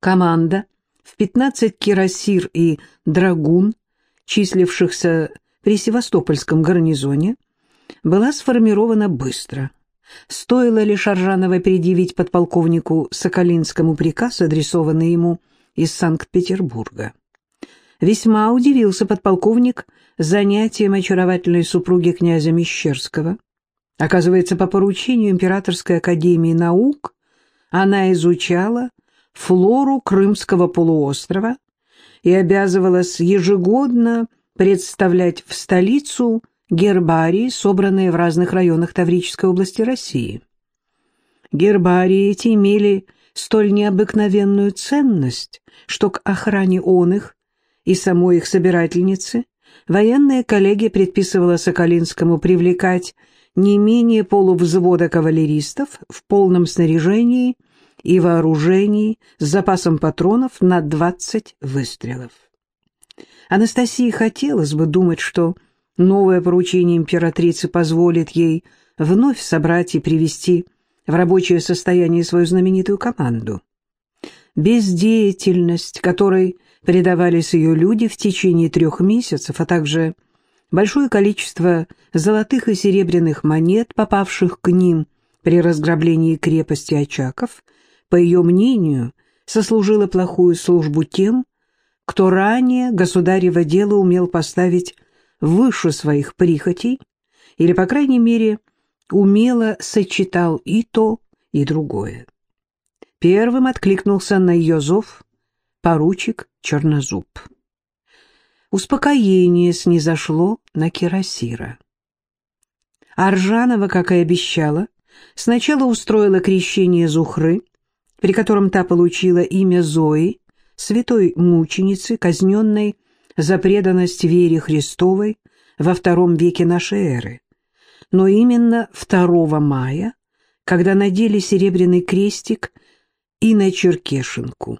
команда в 15 кирасир и драгун, числившихся при Севастопольском гарнизоне, была сформирована быстро. Стоило ли Шаржановой предъявить подполковнику Соколинскому приказ, адресованный ему из Санкт-Петербурга. Весьма удивился подполковник занятием очаровательной супруги князя Мещерского. Оказывается, по поручению Императорской академии наук она изучала флору Крымского полуострова и обязывалась ежегодно представлять в столицу гербарии, собранные в разных районах Таврической области России. Гербарии эти имели столь необыкновенную ценность, что к охране он их и самой их собирательницы военная коллегия предписывала Соколинскому привлекать не менее полувзвода кавалеристов в полном снаряжении и вооружении с запасом патронов на 20 выстрелов. Анастасии хотелось бы думать, что новое поручение императрицы позволит ей вновь собрать и привести в рабочее состояние свою знаменитую команду. Бездеятельность, которой предавались ее люди в течение трех месяцев, а также большое количество золотых и серебряных монет, попавших к ним при разграблении крепости Очаков, по ее мнению, сослужило плохую службу тем, кто ранее государево дело умел поставить выше своих прихотей или, по крайней мере, умело сочетал и то, и другое. Первым откликнулся на ее зов поручик Чернозуб. Успокоение снизошло на Кирасира. Аржанова, как и обещала, сначала устроила крещение Зухры, при котором та получила имя Зои, святой мученицы, казненной за преданность вере Христовой во втором веке нашей эры. Но именно 2 мая, когда надели серебряный крестик и на Черкешенку.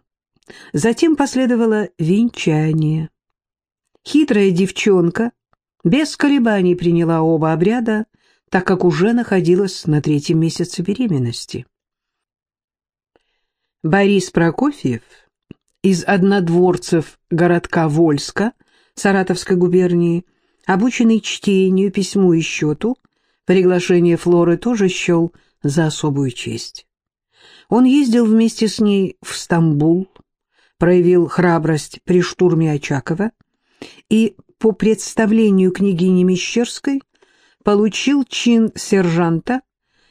Затем последовало венчание. Хитрая девчонка без колебаний приняла оба обряда, так как уже находилась на третьем месяце беременности. Борис Прокофьев из однодворцев городка Вольска Саратовской губернии, обученный чтению, письму и счету, приглашение Флоры тоже счел за особую честь. Он ездил вместе с ней в Стамбул, проявил храбрость при штурме Очакова и, по представлению княгини Мещерской, получил чин сержанта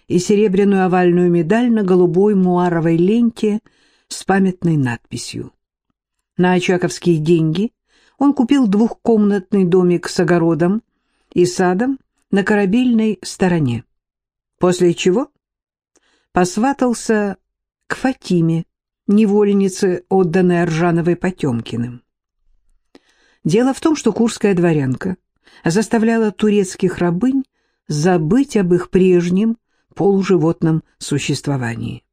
и серебряную овальную медаль на голубой муаровой ленте с памятной надписью. На очаковские деньги он купил двухкомнатный домик с огородом и садом на корабельной стороне, после чего посватался к Фатиме, невольницы, отданной Аржановой Потемкиным. Дело в том, что курская дворянка заставляла турецких рабынь забыть об их прежнем полуживотном существовании.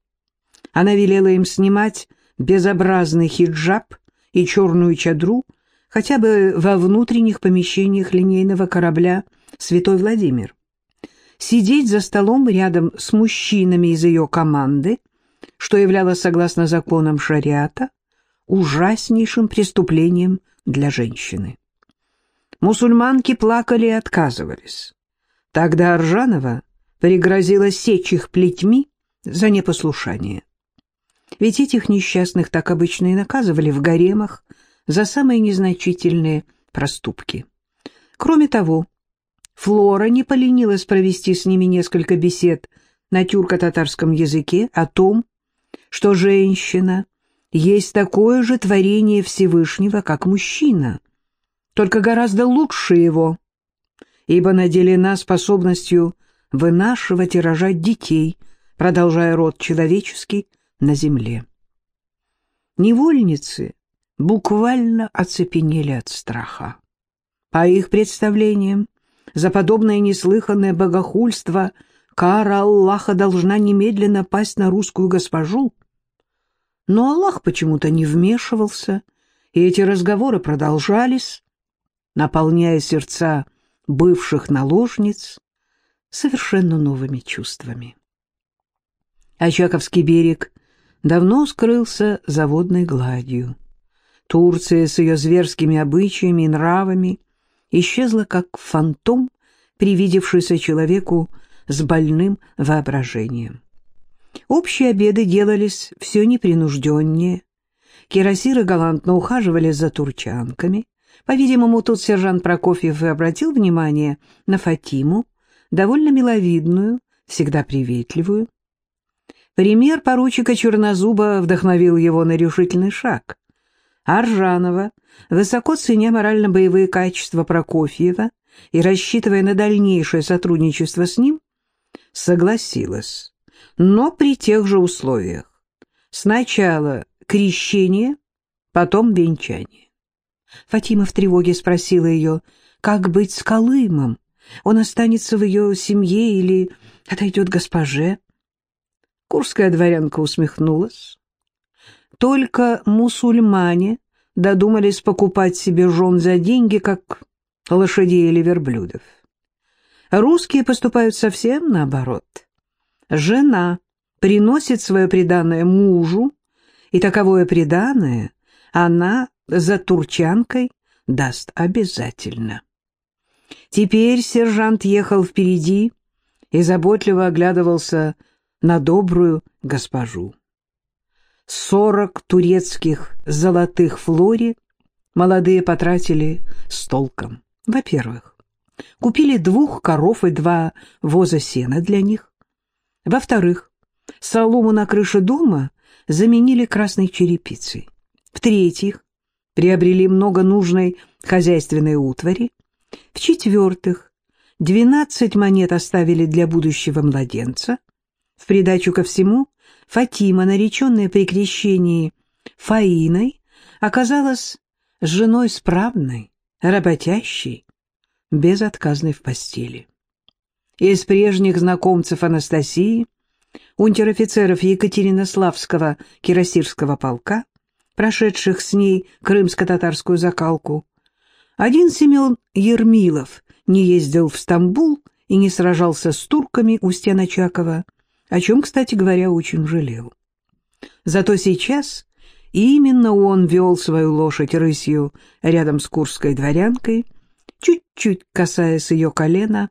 Она велела им снимать безобразный хиджаб и черную чадру хотя бы во внутренних помещениях линейного корабля «Святой Владимир». Сидеть за столом рядом с мужчинами из ее команды – что являлось, согласно законам шариата, ужаснейшим преступлением для женщины. Мусульманки плакали и отказывались. Тогда Аржанова пригрозила сечь их плетьми за непослушание. Ведь этих несчастных так обычно и наказывали в гаремах за самые незначительные проступки. Кроме того, Флора не поленилась провести с ними несколько бесед на тюрко-татарском языке о том, что женщина есть такое же творение Всевышнего, как мужчина, только гораздо лучше его, ибо наделена способностью вынашивать и рожать детей, продолжая род человеческий на земле. Невольницы буквально оцепенели от страха. По их представлениям, за подобное неслыханное богохульство – кара Аллаха должна немедленно пасть на русскую госпожу. Но Аллах почему-то не вмешивался, и эти разговоры продолжались, наполняя сердца бывших наложниц совершенно новыми чувствами. Очаковский берег давно скрылся за водной гладью. Турция с ее зверскими обычаями и нравами исчезла как фантом, привидевшийся человеку с больным воображением. Общие обеды делались все непринужденнее. Кирасиры галантно ухаживали за турчанками. По-видимому, тут сержант Прокофьев и обратил внимание на Фатиму, довольно миловидную, всегда приветливую. Пример поручика Чернозуба вдохновил его на решительный шаг. Аржанова, высоко ценя морально-боевые качества Прокофьева и рассчитывая на дальнейшее сотрудничество с ним, согласилась, но при тех же условиях. Сначала крещение, потом венчание. Фатима в тревоге спросила ее, как быть с Колымом? Он останется в ее семье или отойдет госпоже? Курская дворянка усмехнулась. Только мусульмане додумались покупать себе жен за деньги, как лошадей или верблюдов. Русские поступают совсем наоборот. Жена приносит свое преданное мужу, и таковое преданное она за турчанкой даст обязательно. Теперь сержант ехал впереди и заботливо оглядывался на добрую госпожу. Сорок турецких золотых флори молодые потратили с толком. Во-первых, купили двух коров и два воза сена для них. Во-вторых, солому на крыше дома заменили красной черепицей. В-третьих, приобрели много нужной хозяйственной утвари. В-четвертых, двенадцать монет оставили для будущего младенца. В придачу ко всему, Фатима, нареченная при крещении Фаиной, оказалась женой справной, работящей, безотказной в постели. Из прежних знакомцев Анастасии, унтер-офицеров Екатеринославского кирасирского полка, прошедших с ней крымско-татарскую закалку, один Семен Ермилов не ездил в Стамбул и не сражался с турками у стен Очакова, о чем, кстати говоря, очень жалел. Зато сейчас именно он вел свою лошадь рысью рядом с курской дворянкой, чуть-чуть касаясь ее колена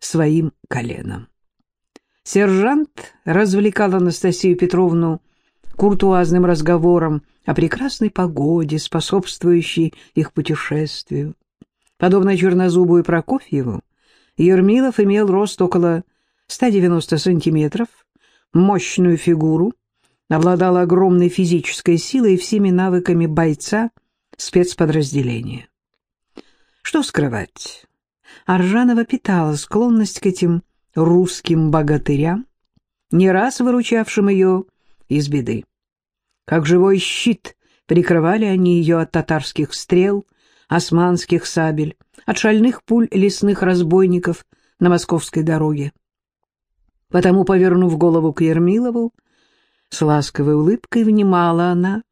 своим коленом. Сержант развлекал Анастасию Петровну куртуазным разговором о прекрасной погоде, способствующей их путешествию. Подобно Чернозубу и Прокофьеву, Ермилов имел рост около 190 сантиметров, мощную фигуру, обладал огромной физической силой и всеми навыками бойца спецподразделения. Что скрывать? Аржанова питала склонность к этим русским богатырям, не раз выручавшим ее из беды. Как живой щит прикрывали они ее от татарских стрел, османских сабель, от шальных пуль лесных разбойников на московской дороге. Потому, повернув голову к Ермилову, с ласковой улыбкой внимала она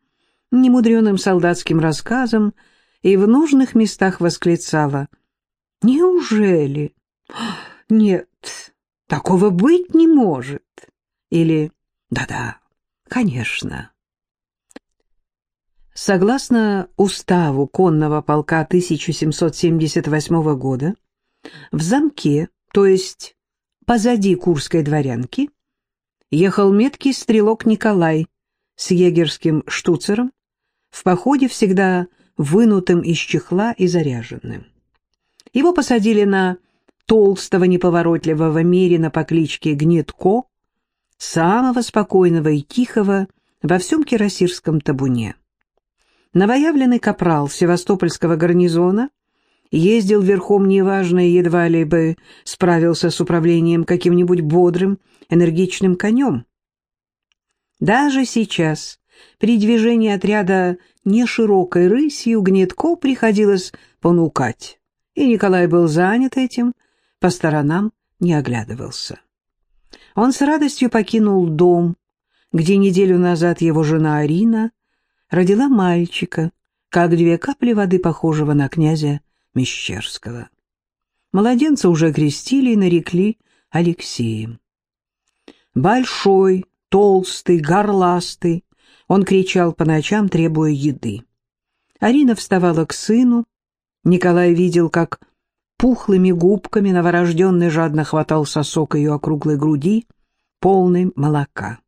немудреным солдатским рассказам и в нужных местах восклицала. «Неужели? Нет, такого быть не может!» Или «Да-да, конечно». Согласно уставу конного полка 1778 года, в замке, то есть позади курской дворянки, ехал меткий стрелок Николай с егерским штуцером, в походе всегда вынутым из чехла и заряженным. Его посадили на толстого неповоротливого мерина по кличке Гнетко, самого спокойного и тихого во всем кирасирском табуне. Новоявленный капрал севастопольского гарнизона ездил верхом неважно и едва ли бы справился с управлением каким-нибудь бодрым, энергичным конем. Даже сейчас, при движении отряда неширокой рысью, Гнетко приходилось понукать, и Николай был занят этим, по сторонам не оглядывался. Он с радостью покинул дом, где неделю назад его жена Арина родила мальчика, как две капли воды, похожего на князя Мещерского. Младенца уже крестили и нарекли Алексеем. Большой, толстый, горластый, Он кричал по ночам, требуя еды. Арина вставала к сыну. Николай видел, как пухлыми губками новорожденный жадно хватал сосок ее округлой груди, полный молока.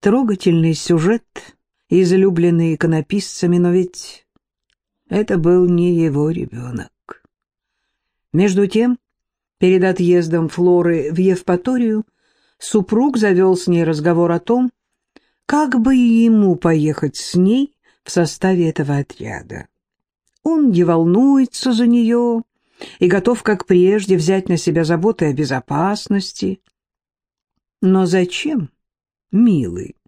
Трогательный сюжет, излюбленный иконописцами, но ведь это был не его ребенок. Между тем, перед отъездом Флоры в Евпаторию, супруг завел с ней разговор о том, как бы ему поехать с ней в составе этого отряда. Он не волнуется за нее и готов, как прежде, взять на себя заботы о безопасности. Но зачем, милый? —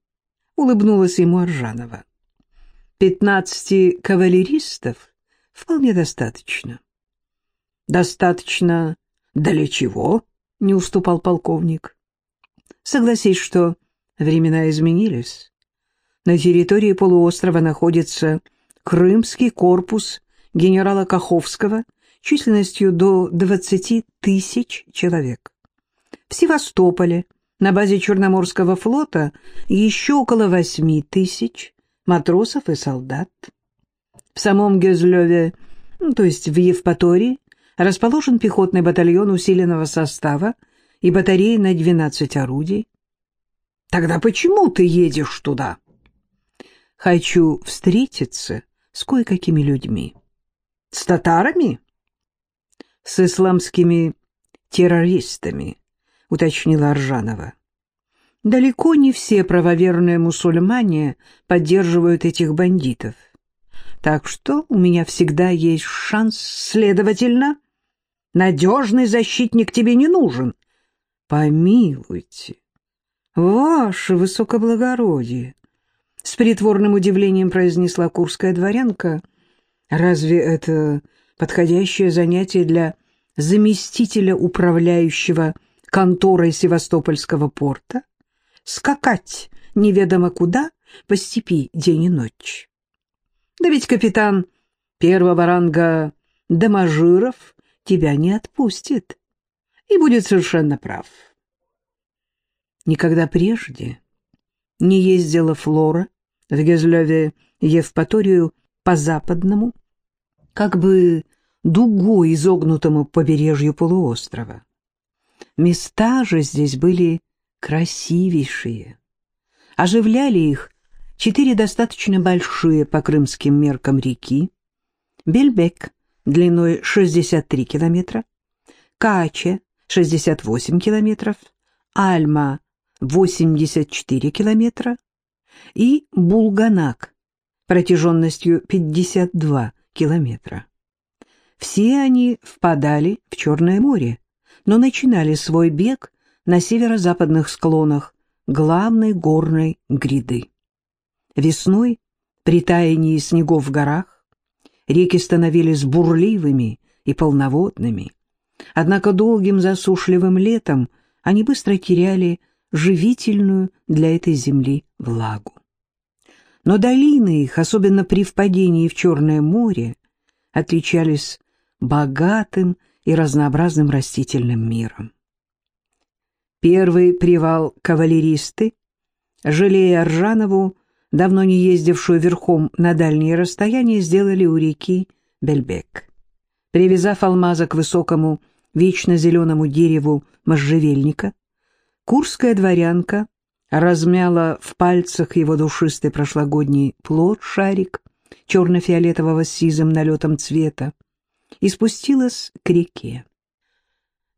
улыбнулась ему Аржанова. Пятнадцати кавалеристов вполне достаточно. Достаточно для чего? — не уступал полковник. Согласись, что времена изменились. На территории полуострова находится Крымский корпус генерала Каховского численностью до 20 тысяч человек. В Севастополе на базе Черноморского флота еще около 8 тысяч матросов и солдат. В самом Гезлеве, ну, то есть в Евпатории, расположен пехотный батальон усиленного состава и батареи на 12 орудий. Тогда почему ты едешь туда? Хочу встретиться с кое-какими людьми. С татарами? С исламскими террористами, уточнила Аржанова. Далеко не все правоверные мусульмане поддерживают этих бандитов. Так что у меня всегда есть шанс, следовательно, надежный защитник тебе не нужен. Помилуйте, ваше высокоблагородие, с притворным удивлением произнесла курская дворянка. «Разве это подходящее занятие для заместителя управляющего конторой Севастопольского порта? Скакать неведомо куда по степи день и ночь? Да ведь капитан первого ранга Доможиров тебя не отпустит и будет совершенно прав». Никогда прежде не ездила Флора в Гезлеве Евпаторию по западному, как бы дугой изогнутому побережью полуострова. Места же здесь были красивейшие. Оживляли их четыре достаточно большие по крымским меркам реки, Бельбек длиной 63 километра, Кача 68 километров, Альма 84 километра и Булганак протяженностью 52 километра. Все они впадали в Черное море, но начинали свой бег на северо-западных склонах главной горной гряды. Весной, при таянии снегов в горах, реки становились бурливыми и полноводными, однако долгим засушливым летом они быстро теряли живительную для этой земли влагу. Но долины их, особенно при впадении в Черное море, отличались богатым и разнообразным растительным миром. Первый привал кавалеристы, жалея Ржанову, давно не ездившую верхом на дальние расстояния, сделали у реки Бельбек. Привязав алмаза к высокому, вечно зеленому дереву можжевельника, Курская дворянка размяла в пальцах его душистый прошлогодний плод-шарик черно-фиолетового сизым налетом цвета и спустилась к реке.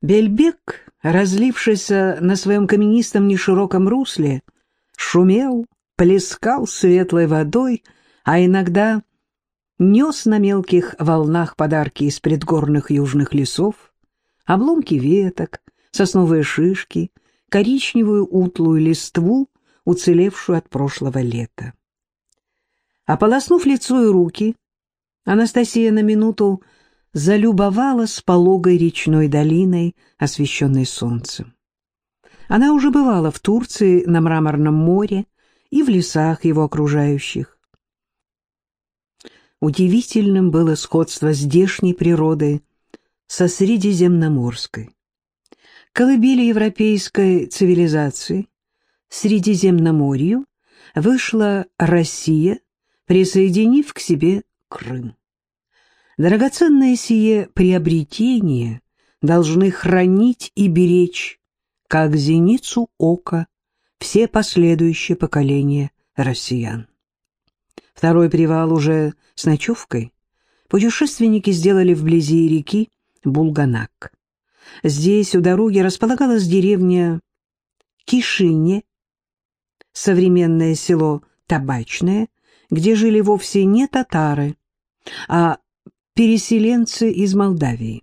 Бельбек, разлившийся на своем каменистом нешироком русле, шумел, плескал светлой водой, а иногда нес на мелких волнах подарки из предгорных южных лесов, обломки веток, сосновые шишки, коричневую утлую листву, уцелевшую от прошлого лета. Ополоснув лицо и руки, Анастасия на минуту залюбовалась пологой речной долиной, освещенной солнцем. Она уже бывала в Турции на Мраморном море и в лесах его окружающих. Удивительным было сходство здешней природы со средиземноморской колыбели европейской цивилизации, Средиземноморью, вышла Россия, присоединив к себе Крым. Драгоценное сие приобретение должны хранить и беречь, как зеницу ока, все последующие поколения россиян. Второй привал уже с ночевкой путешественники сделали вблизи реки Булганак. Здесь у дороги располагалась деревня Кишине, современное село Табачное, где жили вовсе не татары, а переселенцы из Молдавии.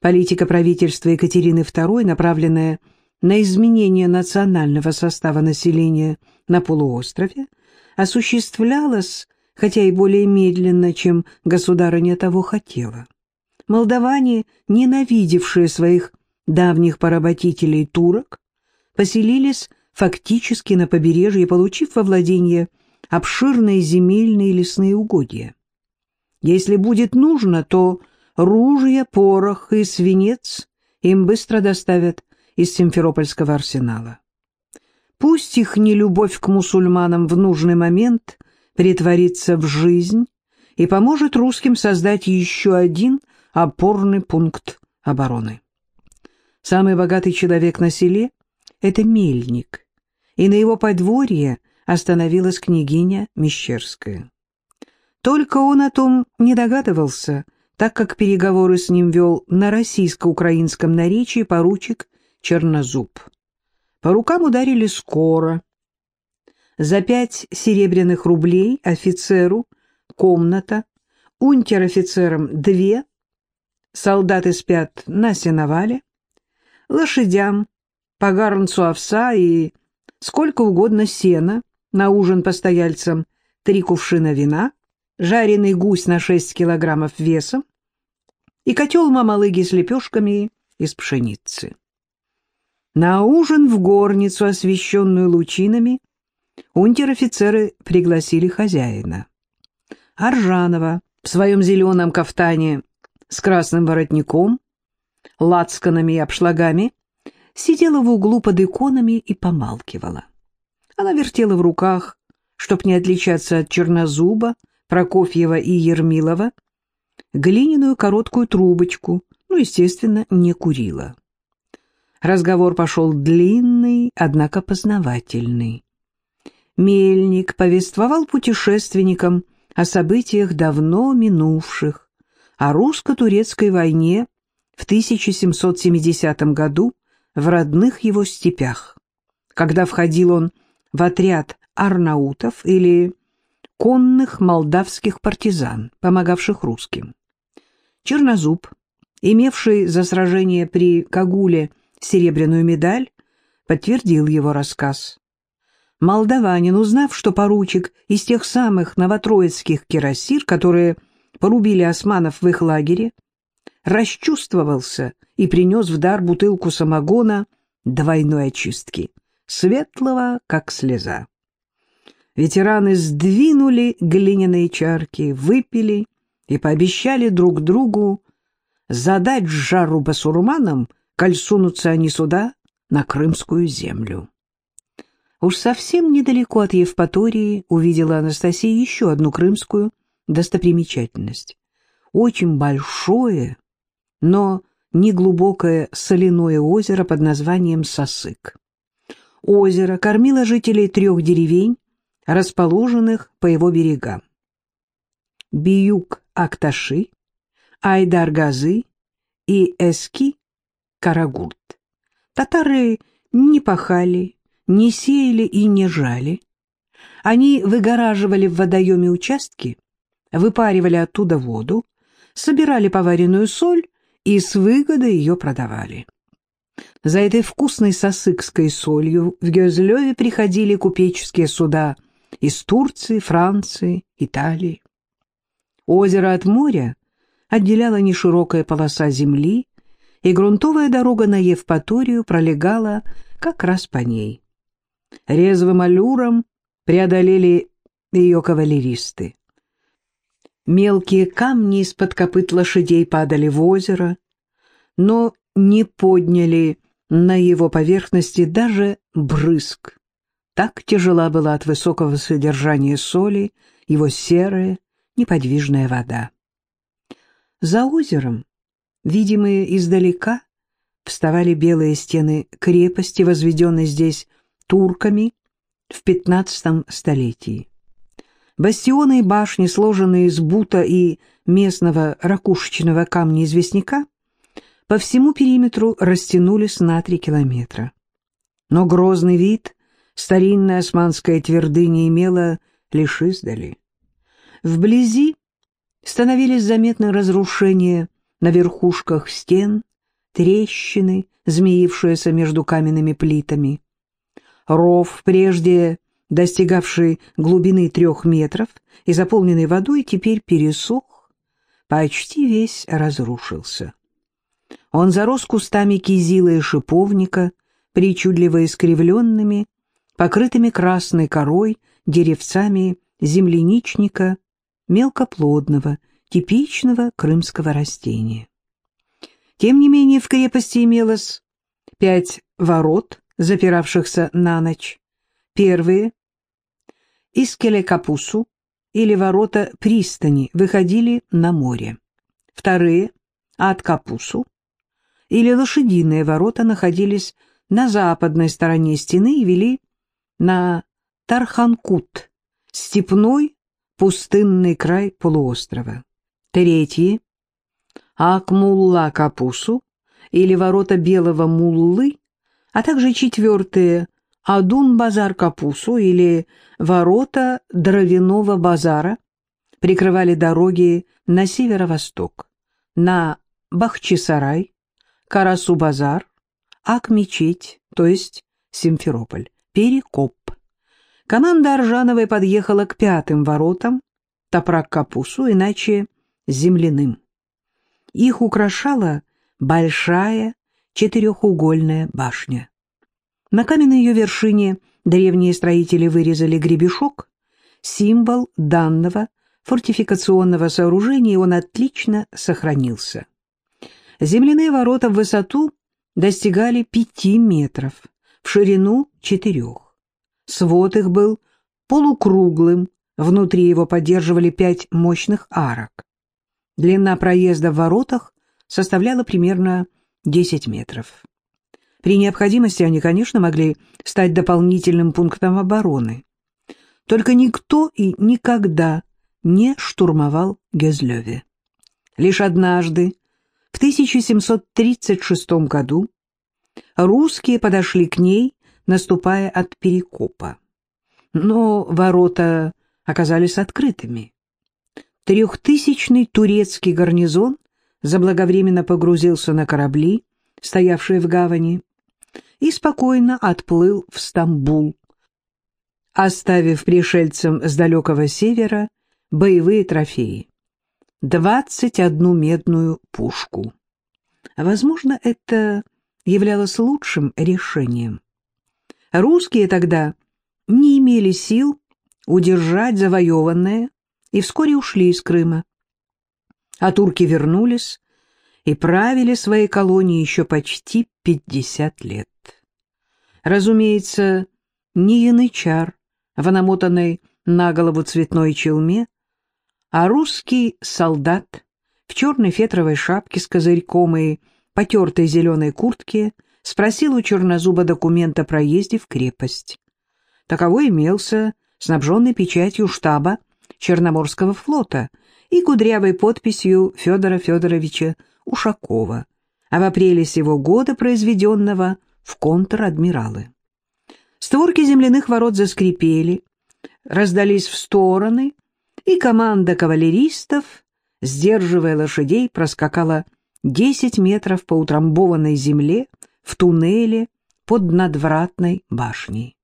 Политика правительства Екатерины II, направленная на изменение национального состава населения на полуострове, осуществлялась, хотя и более медленно, чем государыня того хотела. Молдаване, ненавидевшие своих давних поработителей турок, поселились фактически на побережье, получив во владение обширные земельные лесные угодья. Если будет нужно, то ружья, порох и свинец им быстро доставят из Симферопольского арсенала. Пусть их нелюбовь к мусульманам в нужный момент притворится в жизнь и поможет русским создать еще один опорный пункт обороны. Самый богатый человек на селе — это мельник, и на его подворье остановилась княгиня Мещерская. Только он о том не догадывался, так как переговоры с ним вел на российско-украинском наречии поручик Чернозуб. По рукам ударили скоро. За пять серебряных рублей офицеру комната, унтер-офицерам две, солдаты спят на сеновале, лошадям по гарнцу овса и сколько угодно сена, на ужин постояльцам три кувшина вина, жареный гусь на шесть килограммов весом и котел мамалыги с лепешками из пшеницы. На ужин в горницу, освещенную лучинами, унтер-офицеры пригласили хозяина. Аржанова в своем зеленом кафтане с красным воротником, лацканами и обшлагами сидела в углу под иконами и помалкивала. Она вертела в руках, чтоб не отличаться от Чернозуба, Прокофьева и Ермилова, глиняную короткую трубочку, ну, естественно, не курила. Разговор пошел длинный, однако познавательный. Мельник повествовал путешественникам о событиях давно минувших, о русско-турецкой войне в 1770 году в родных его степях, когда входил он в отряд арнаутов или конных молдавских партизан, помогавших русским. Чернозуб, имевший за сражение при Кагуле серебряную медаль, подтвердил его рассказ. Молдаванин, узнав, что поручик из тех самых новотроицких кирасир, которые порубили османов в их лагере, расчувствовался и принес в дар бутылку самогона двойной очистки, светлого, как слеза. Ветераны сдвинули глиняные чарки, выпили и пообещали друг другу задать жару басурманам коль сунутся они сюда, на крымскую землю. Уж совсем недалеко от Евпатории увидела Анастасия еще одну крымскую достопримечательность. Очень большое, но неглубокое соляное озеро под названием Сосык. Озеро кормило жителей трех деревень, расположенных по его берегам. Биюк-Акташи, Айдар-Газы и Эски Карагурт. Татары не пахали, не сеяли и не жали. Они выгораживали в водоеме участки, выпаривали оттуда воду, собирали поваренную соль и с выгодой ее продавали. За этой вкусной сосыкской солью в Гёзлёве приходили купеческие суда из Турции, Франции, Италии. Озеро от моря отделяла неширокая полоса земли, и грунтовая дорога на Евпаторию пролегала как раз по ней. Резвым аллюром преодолели ее кавалеристы. Мелкие камни из-под копыт лошадей падали в озеро, но не подняли на его поверхности даже брызг. Так тяжела была от высокого содержания соли его серая, неподвижная вода. За озером, видимые издалека, вставали белые стены крепости, возведенной здесь турками в XV столетии. Бастионы и башни, сложенные из бута и местного ракушечного камня-известняка, по всему периметру растянулись на три километра. Но грозный вид старинная османская твердыня имела лишь издали. Вблизи становились заметны разрушения на верхушках стен, трещины, змеившиеся между каменными плитами. Ров, прежде достигавший глубины трех метров и заполненный водой, теперь пересох, почти весь разрушился. Он зарос кустами кизила и шиповника, причудливо искривленными, покрытыми красной корой, деревцами земляничника, мелкоплодного, типичного крымского растения. Тем не менее в крепости имелось пять ворот, запиравшихся на ночь. Первые из Келекапусу или ворота пристани выходили на море. Вторые от Капусу или лошадиные ворота находились на западной стороне стены и вели на Тарханкут, степной пустынный край полуострова. Третьи — Акмулла-Капусу или ворота Белого Муллы, а также четвертые — Адун-Базар-Капусу или ворота Дровяного базара прикрывали дороги на северо-восток, на Бахчисарай, Карасу-Базар, Ак-Мечеть, то есть Симферополь, Перекоп. Команда Аржановой подъехала к пятым воротам, Топрак-Капусу, иначе земляным. Их украшала большая четырехугольная башня. На каменной ее вершине древние строители вырезали гребешок, символ данного фортификационного сооружения, и он отлично сохранился. Земляные ворота в высоту достигали пяти метров, в ширину четырех. Свод их был полукруглым, внутри его поддерживали пять мощных арок. Длина проезда в воротах составляла примерно 10 метров. При необходимости они, конечно, могли стать дополнительным пунктом обороны. Только никто и никогда не штурмовал Гезлёве. Лишь однажды, в 1736 году, русские подошли к ней наступая от Перекопа. Но ворота оказались открытыми. Трехтысячный турецкий гарнизон заблаговременно погрузился на корабли, стоявшие в гавани, и спокойно отплыл в Стамбул, оставив пришельцам с далекого севера боевые трофеи. Двадцать одну медную пушку. Возможно, это являлось лучшим решением. Русские тогда не имели сил удержать завоеванное и вскоре ушли из Крыма. А турки вернулись и правили своей колонии еще почти 50 лет. Разумеется, не янычар в намотанной на голову цветной челме, а русский солдат в черной фетровой шапке с козырьком и потертой зеленой куртке — спросил у Чернозуба документ о проезде в крепость. Таковой имелся, снабженный печатью штаба Черноморского флота и кудрявой подписью Федора Федоровича Ушакова, а в апреле сего года произведенного в контр-адмиралы. Створки земляных ворот заскрипели, раздались в стороны, и команда кавалеристов, сдерживая лошадей, проскакала 10 метров по утрамбованной земле в туннеле под надвратной башней.